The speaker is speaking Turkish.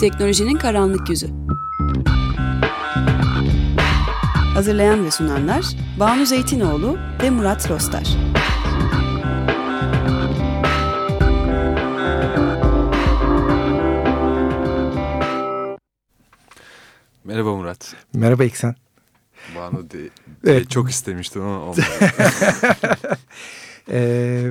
Teknolojinin karanlık yüzü. Hazırlayan ve sunanlar Banu Zeytinoğlu ve Murat Rostar. Merhaba Murat. Merhaba İksen. Banu de, Evet. çok istemiştim ama olmadı. Ee,